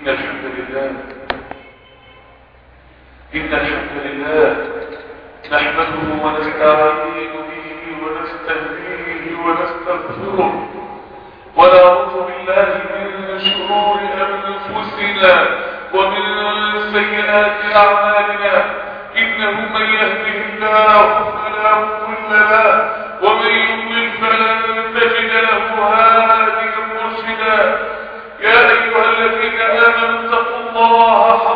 إن الحمد لله إن الحمد لله نحمده ونستعين به ونستهديه ونستغفره. ونعوذ بالله من شرور أنفسنا ومن سيئات أعمالنا. إنه من يهده الله فلا مضل له ومن يضلل فلن تجد له هذا الذين آمنوا اتقوا الله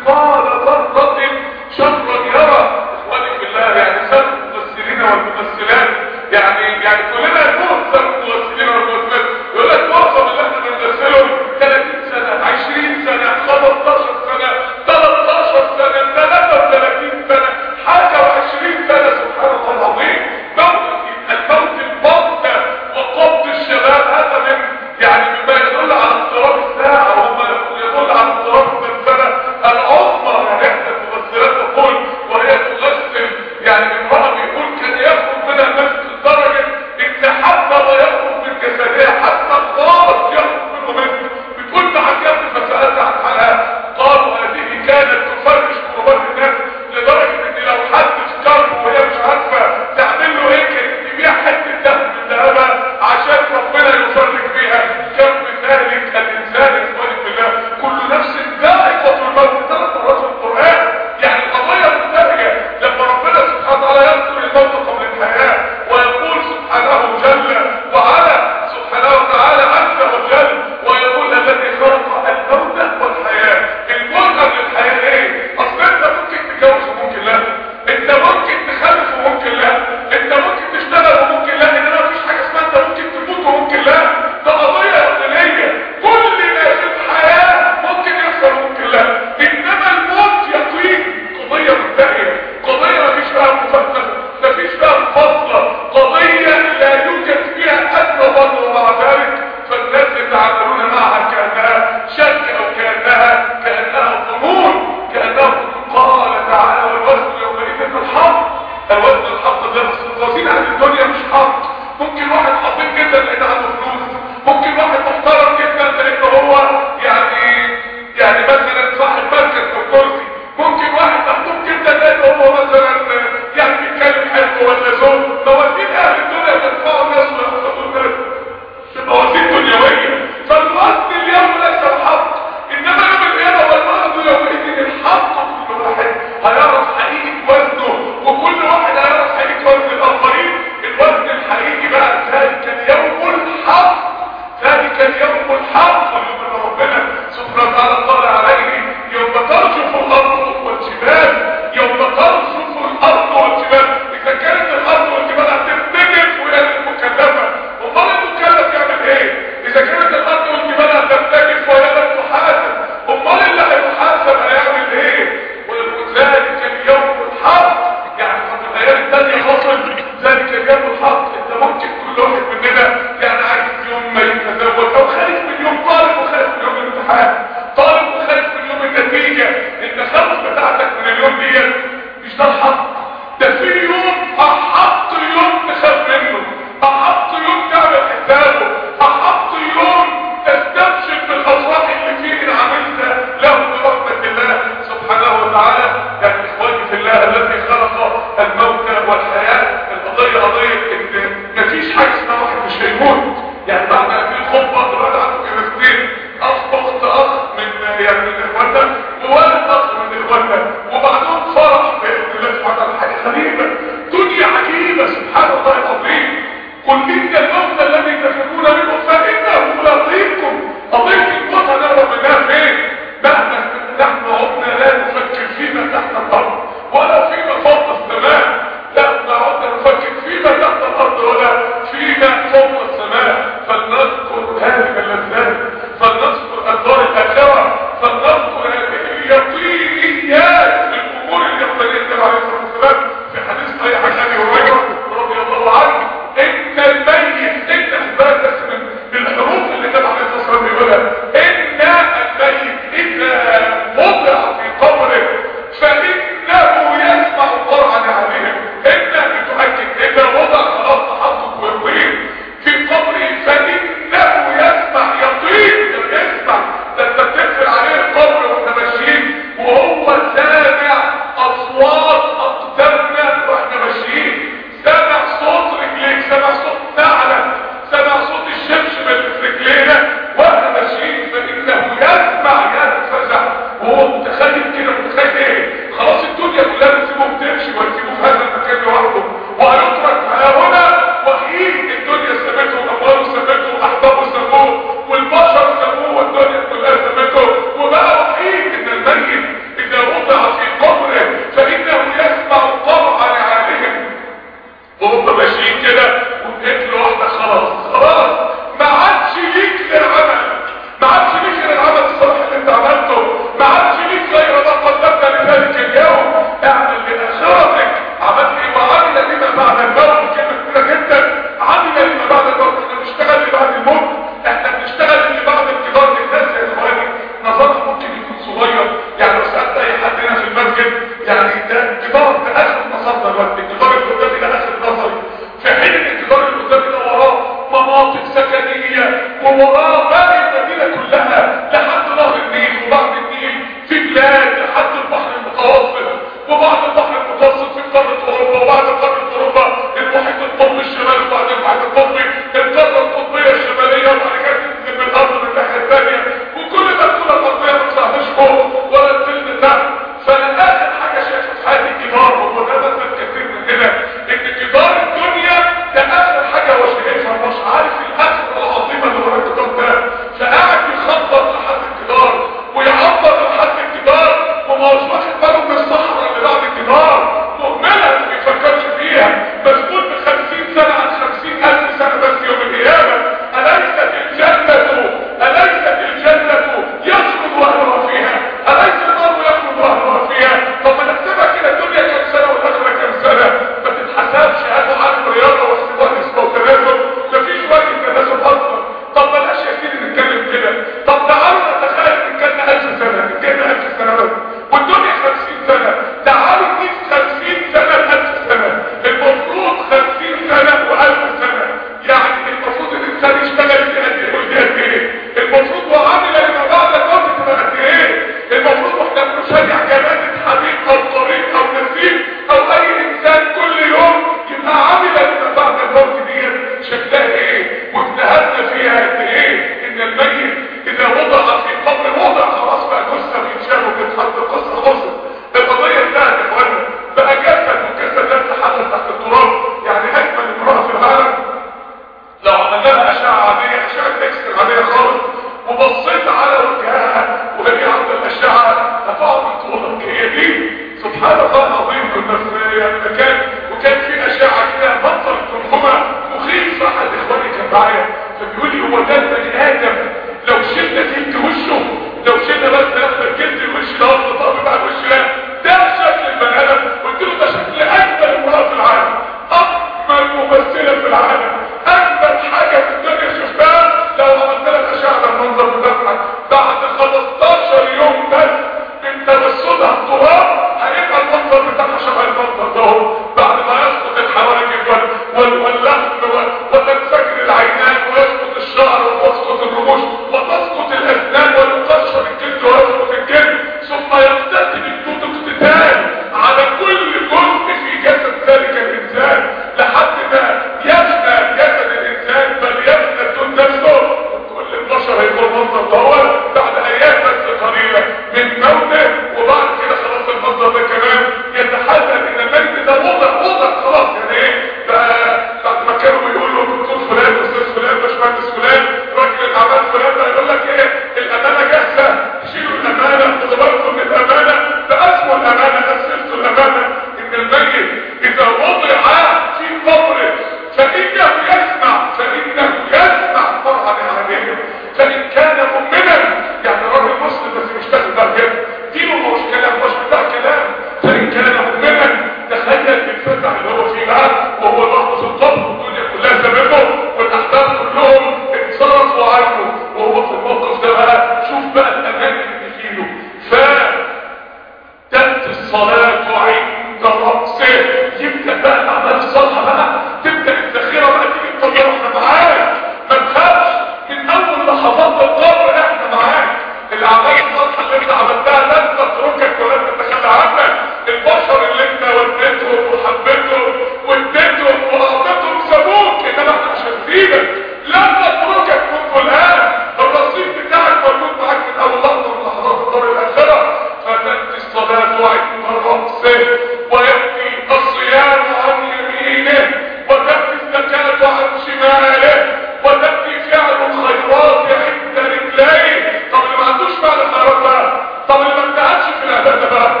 Remember,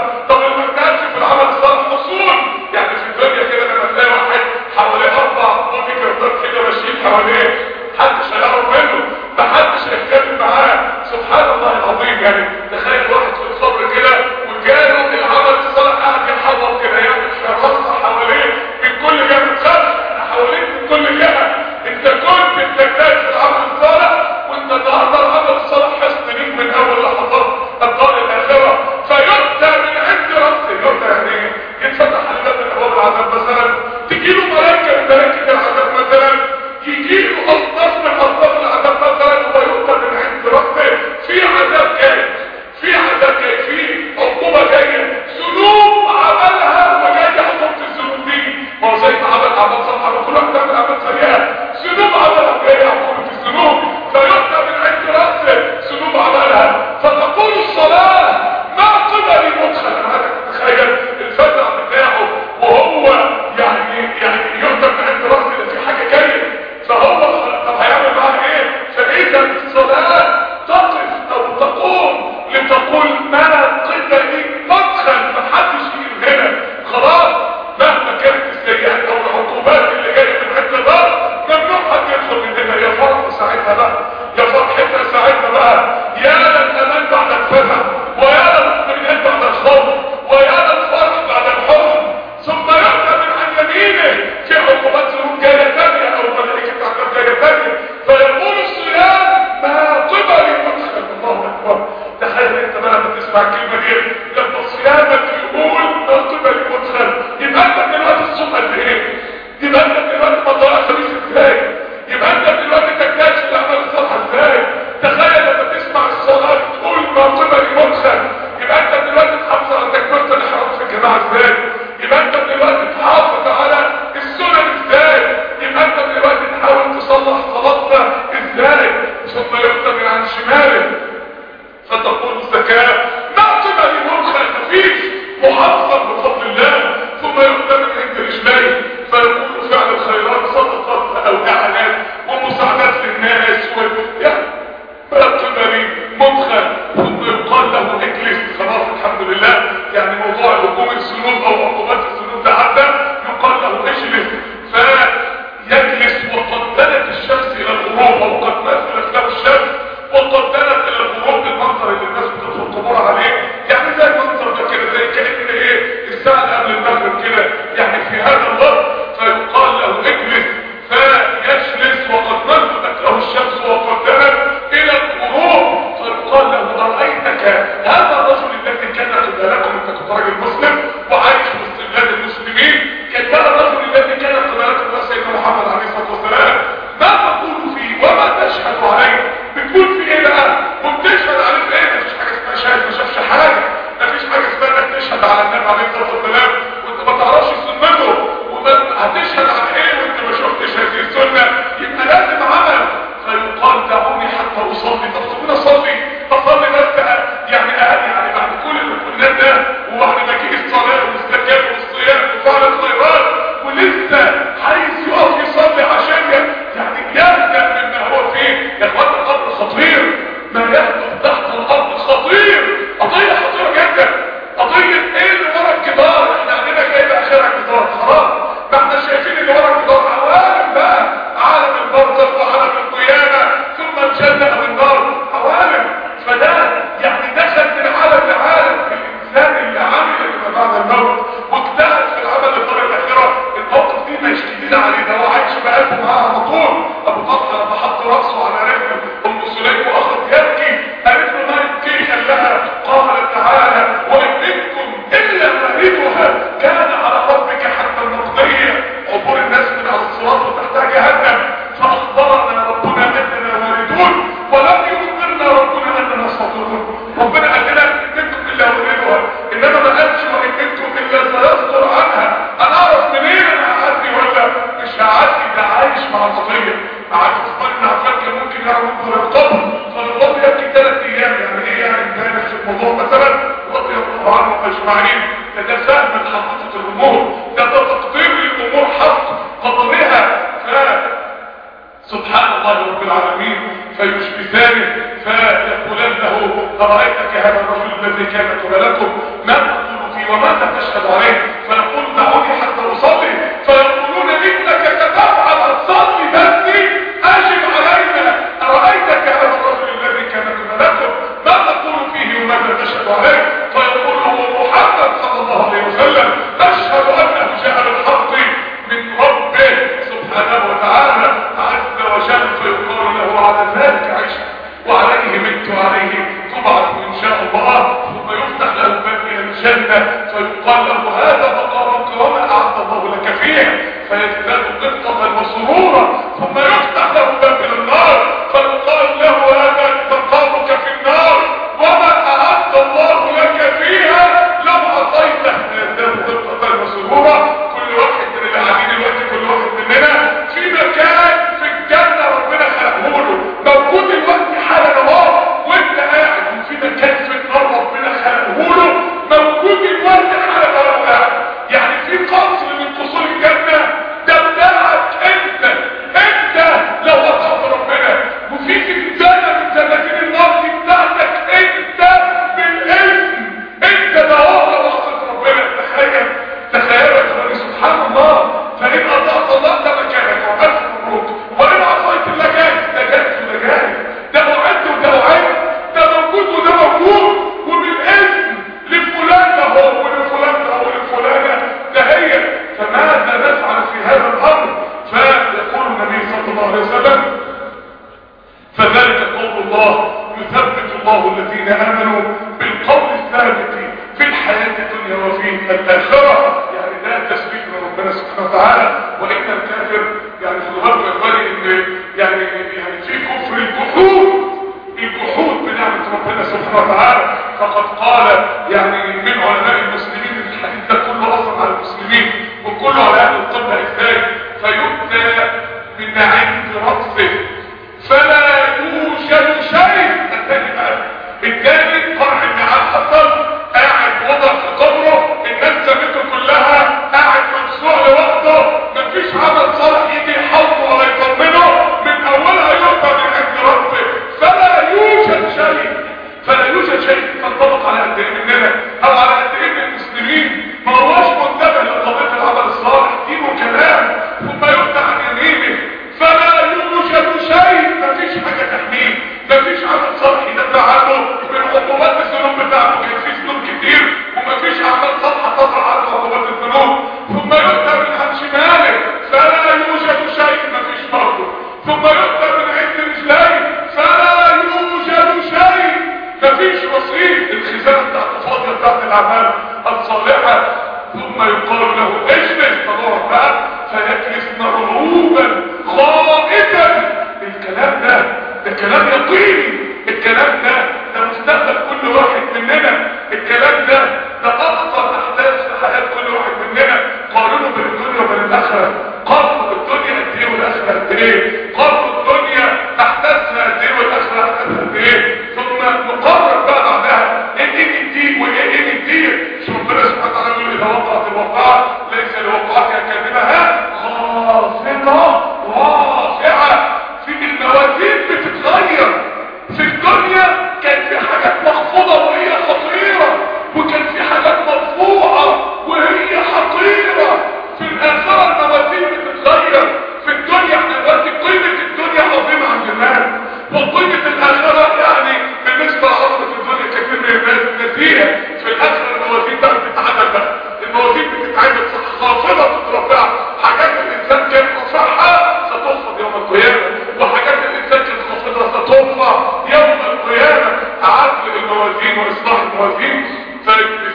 مناطقيه قعدت أسبوع من عفان كان ممكن يعمل طريقته فالقبر يبكي ثلاث أيام. يعني إيه يعني ده نفس الموضوع مثلا؟ رضي الله عنهم أجمعين. من حقيقة الأمور. ده تقدير الأمور حق قدرها. ف سبحان الله رب العالمين. فيشفي ذلك. فيقولان له أرأيتك هذا الرجل الذي كان قبلكم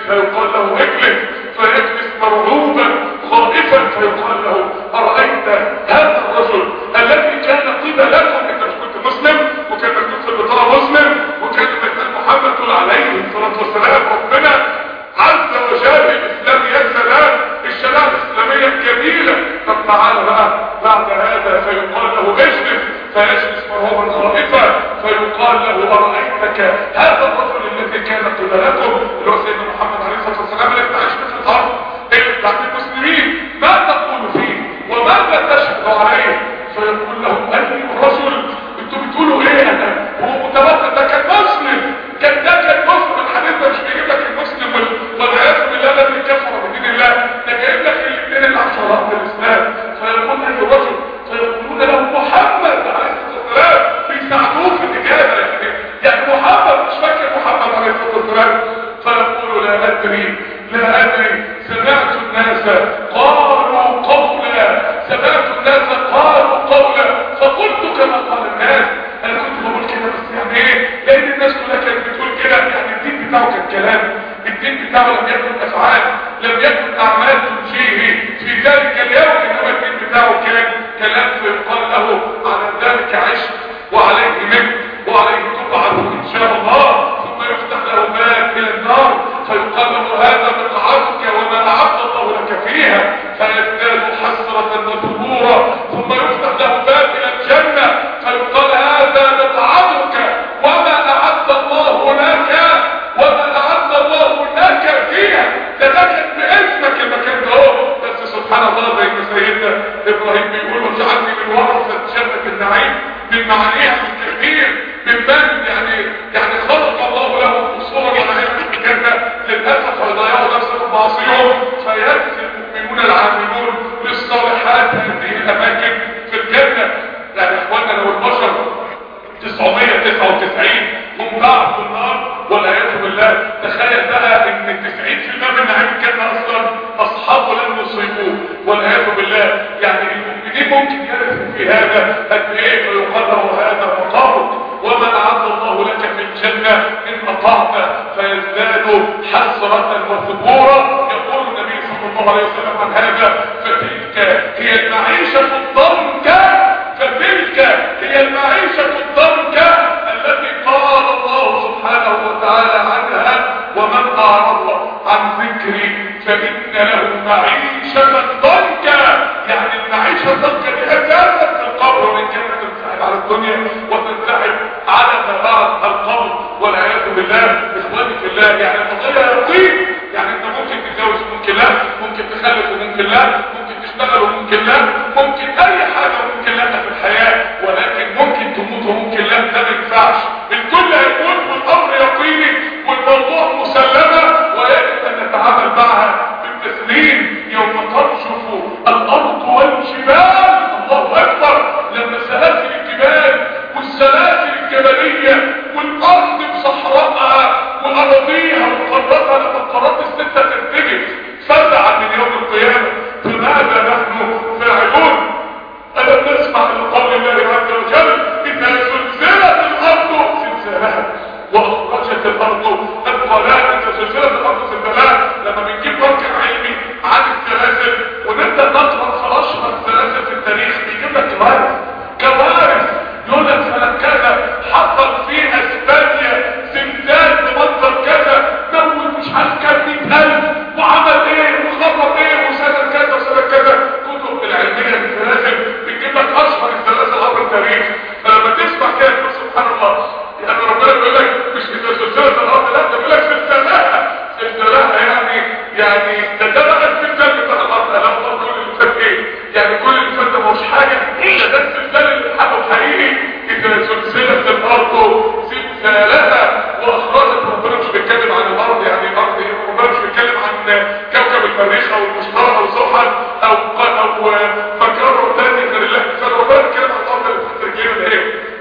فيقال له اجلس فيجلس مرعوبا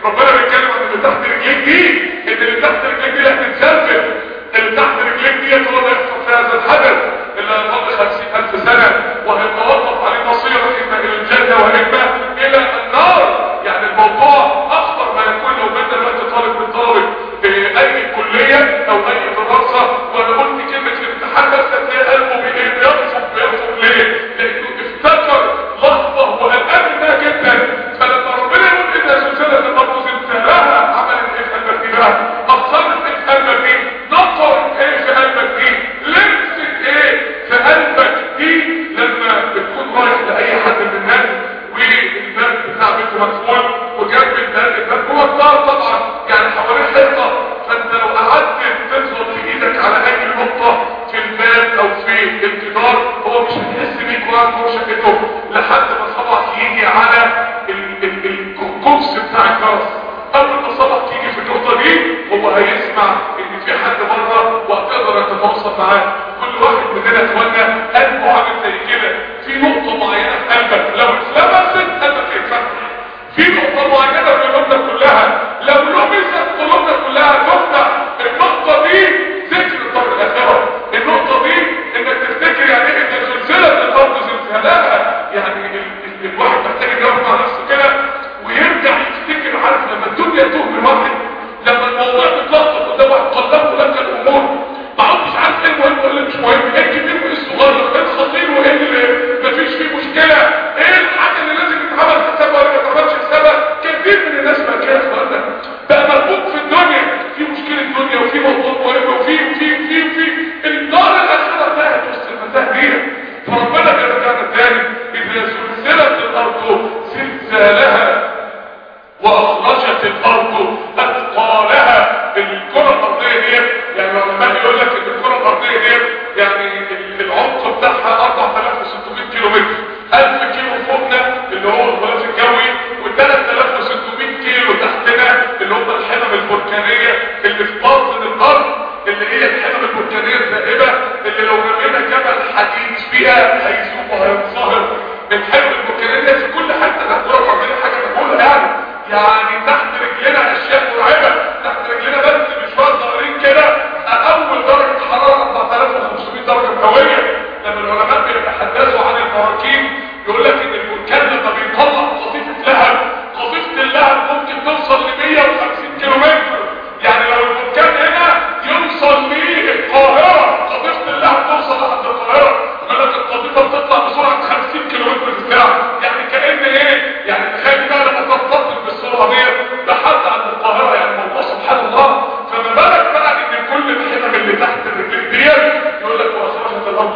ربنا بيتكلم عن اللي تحت رجليك دي اللي تحت رجليك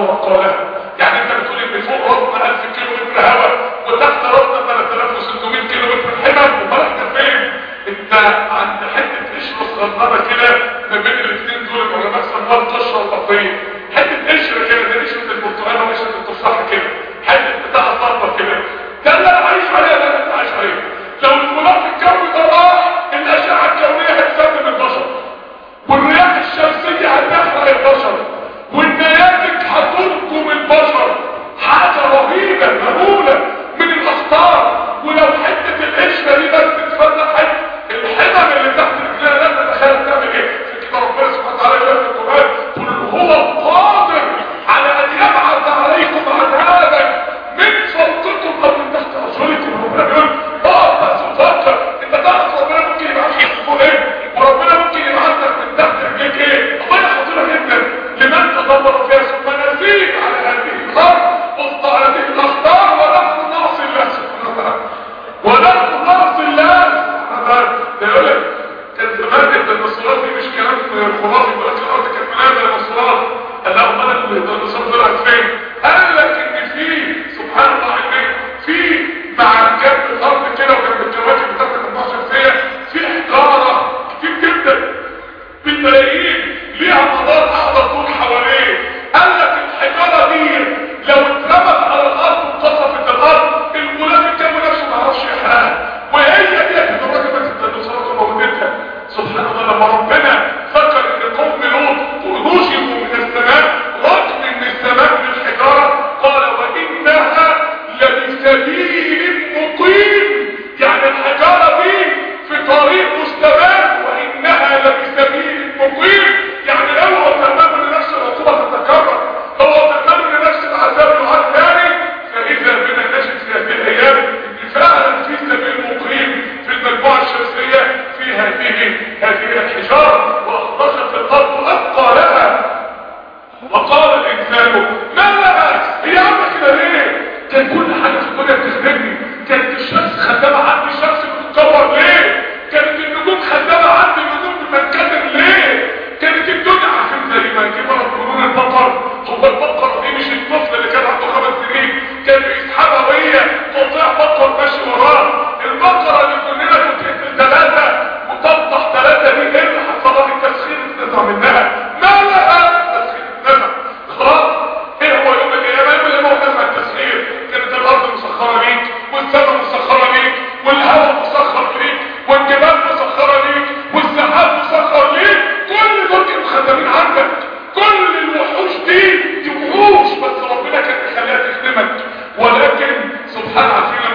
con,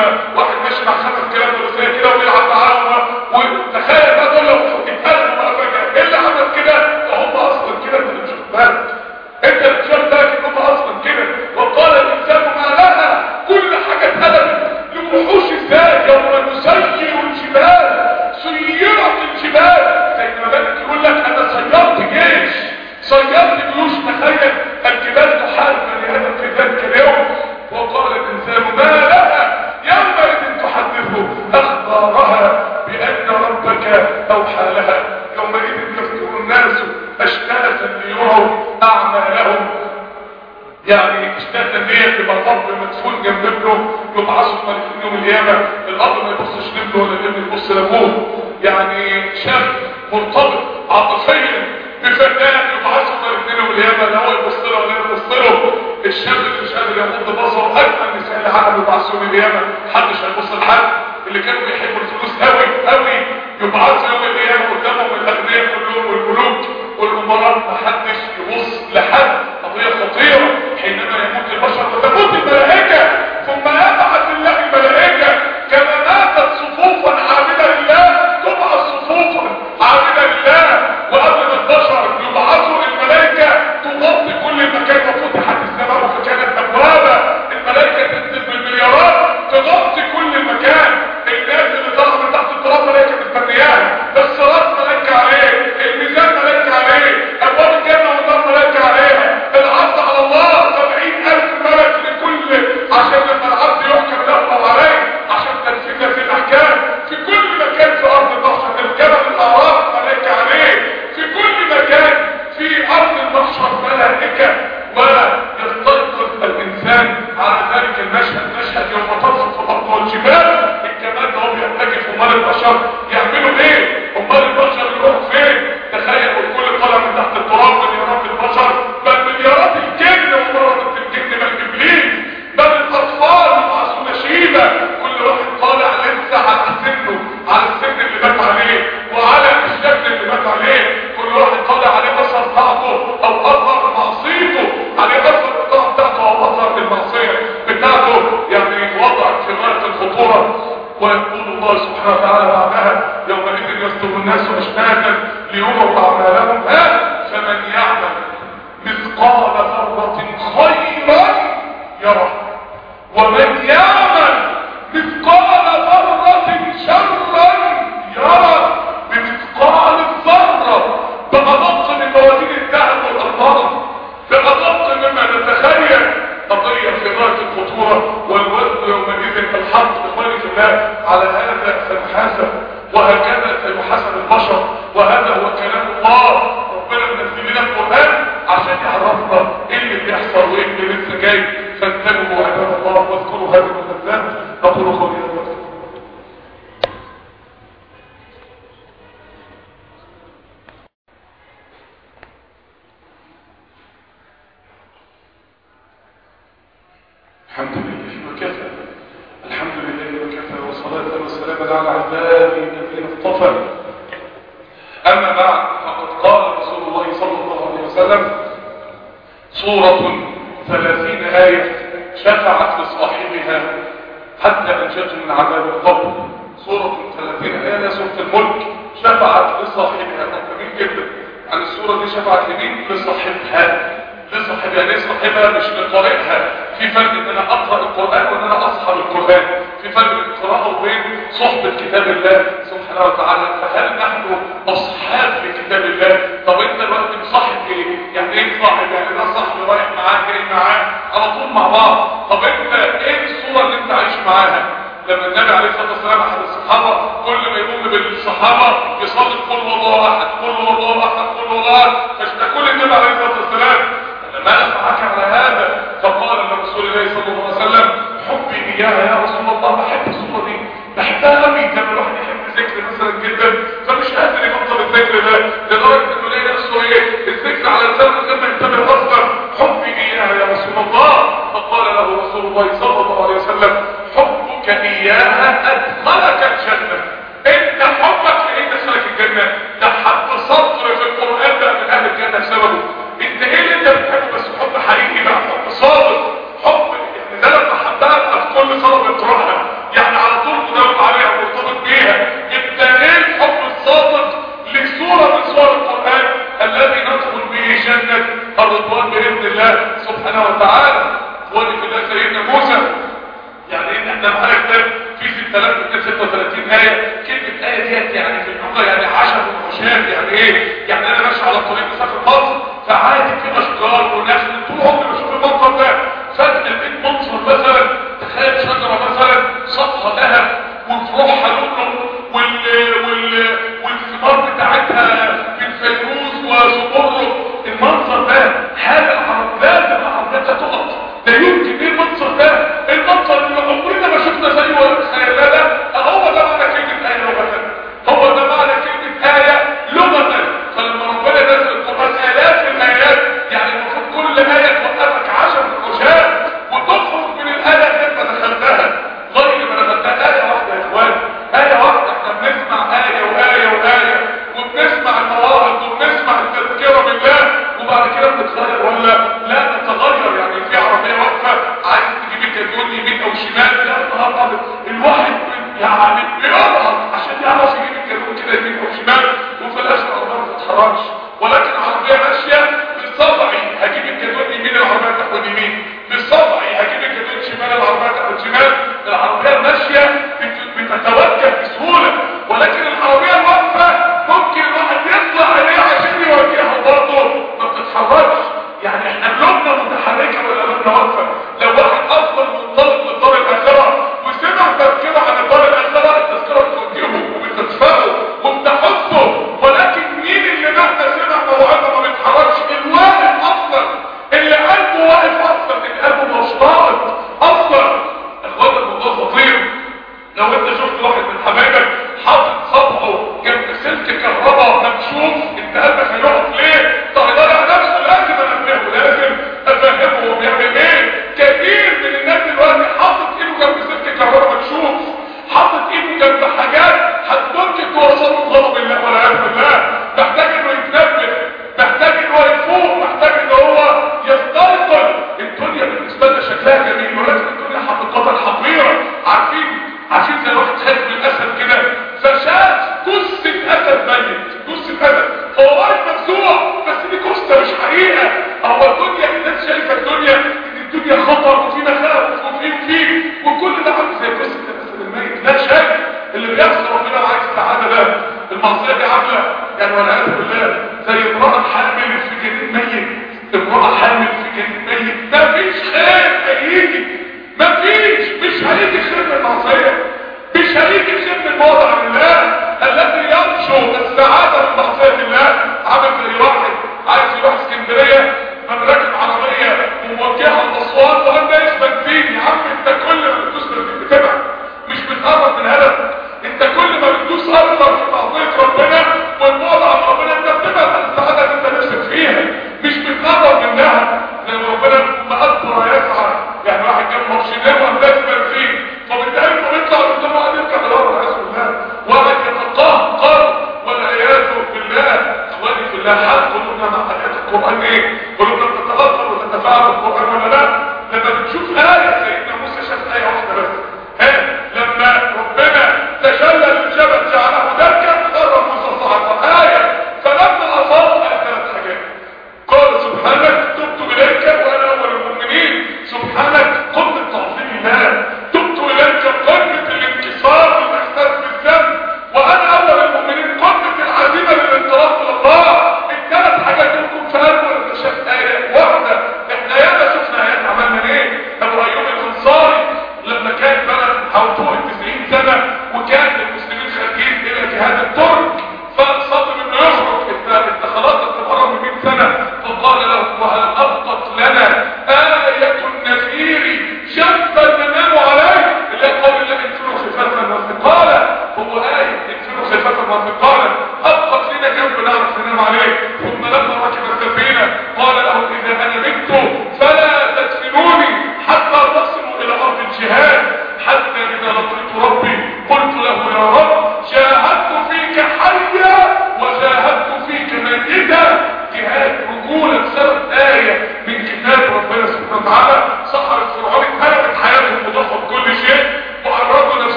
remember هذا هو كلام الله ربنا منزل لنا القرآن عشان يعرفنا إيه اللي بيحصل وإيه اللي لسه جاي. فانتبهوا عباد الله واذكروا هذا مع بعض. طب انت إيه الصورة اللي أنت عايش معاها؟ لما النبي عليه الصلاة والسلام أحد الصحابة كل ما يقوم بالصحابة اصل عاملة يعني كان ولاء الرجال زي طيب، امرأة حامل في جنين ميت. امرأة حامل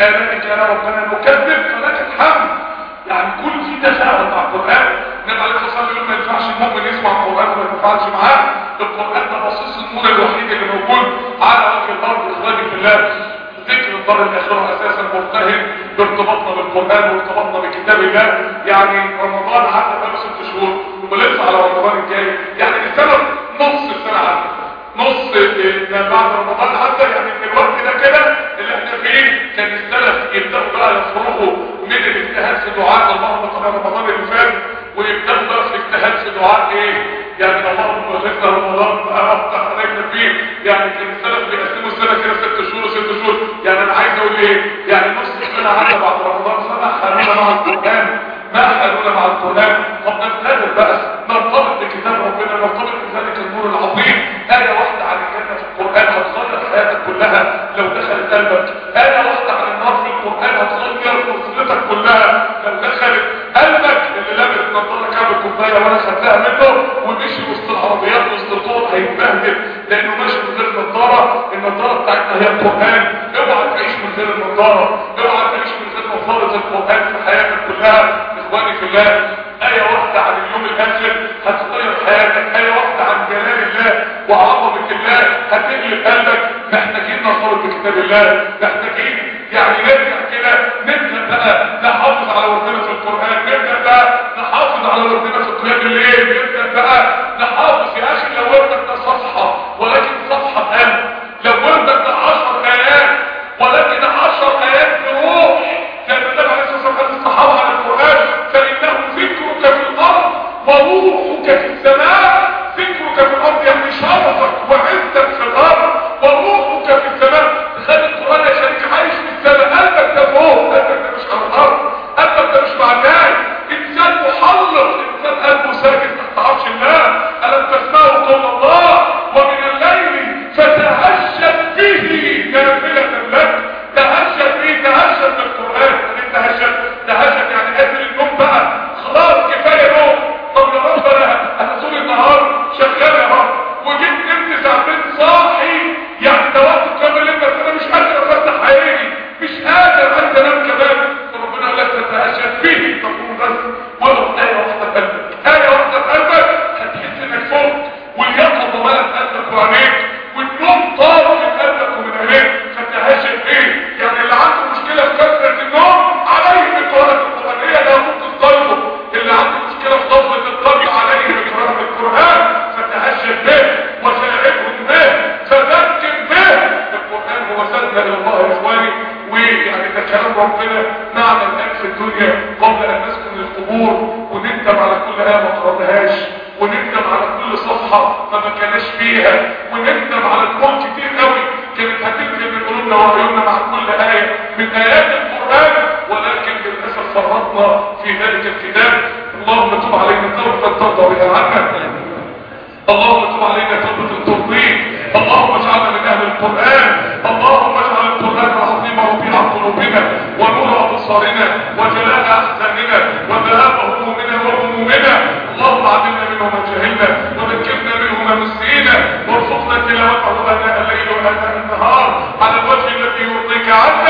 امامك يا ربنا نكذب فلك الحمد يعني كل في تساؤل مع القرآن. النبي عليه الصلاة والسلام ما ينفعش المؤمن يسمع القرآن وما ينفعش معاه القرآن ده بصيص النور الوحيد اللي موجود على وجه الأرض اخواني في الله. ذكر الضر الاخره أساسا مرتهن بارتباطنا بالقرآن وارتباطنا بكتاب الله. يعني رمضان حتى بقى ست شهور ولسه على رمضان الجاي. يعني السبب نص السنة عدت. نص آه، ما بعد رمضان حتى يعني الوقت ده كده اللي إحنا فيه كان السلف يبدأ بقى يخرجوا من الاجتهاد في دعاء اللهم صل رمضان اللي فات ويبدأوا بقى في اجتهاد في دعاء إيه؟ يعني اللهم وفقنا رمضان افتح علينا فيه يعني كان السلف بيقسموا السنة كده ست شهور وست شهور. يعني أنا عايز أقول إيه؟ يعني نص السنة عدى بعد رمضان سنه خلونا مع القرآن. ما خلونا مع القرآن؟ طب لأنه ماشي من غير نظارة. النظارة بتاعتنا هي القرآن. اوعى تعيش من غير النظارة. اوعى تعيش من غير نظارة القرآن في حياتك كلها. إخواني في الله آية واحدة عن اليوم الآخر. هتغير حياتك. آية واحدة عن جلال الله وعظمة الله. هتقلب قلبك. محتاجين نظارة كتاب الله. محتاجين يعني نرجع كده نفهم بقى نحافظ على خرجناهاش ونندم على كل صفحة فما كانش فيها ونندم على دموع كتير قوي. كانت هتكتب من قلوبنا وعيوننا مع كل آية. من آيات القرآن ولكن للأسف فرطنا في ذلك الكتاب. اللهم تب علينا توبة ترضى بها عنا. اللهم تب علينا توبة ترضيك اللهم اجعلنا من أهل القرآن. اللهم اجعل القرآن عظيمه في قلوبنا ونور أبصارنا وجلاء أحسننا عملنا منهما جهلنا وذكرنا منهما نسينا وارزقنا تلاوته اناء الليل واناء النهار على الوجه الذي يرضيك عنا